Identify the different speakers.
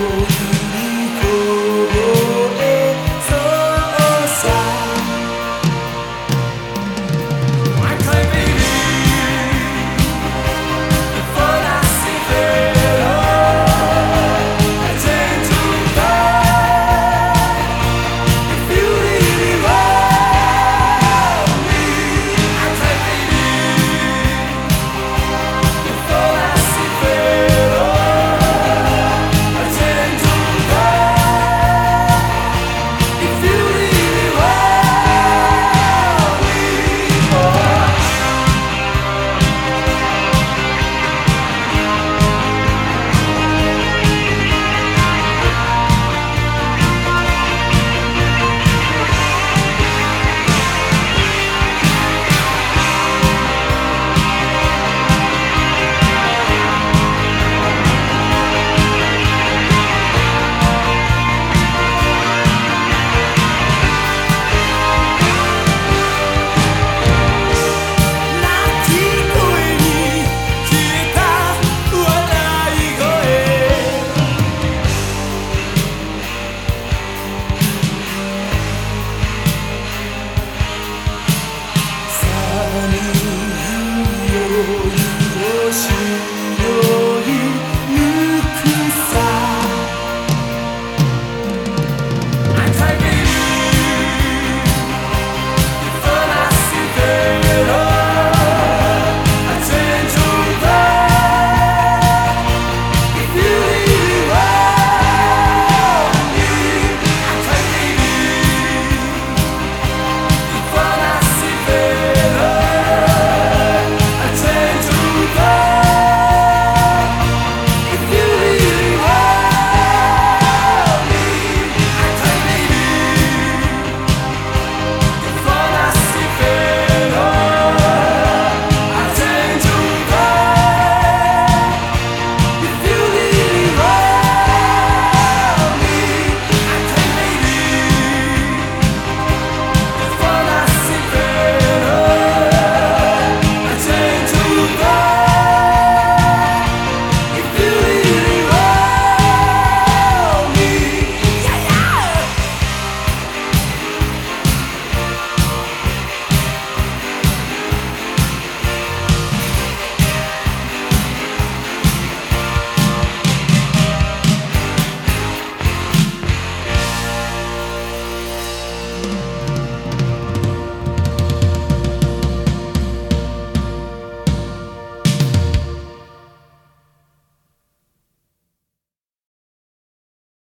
Speaker 1: road 我已决心。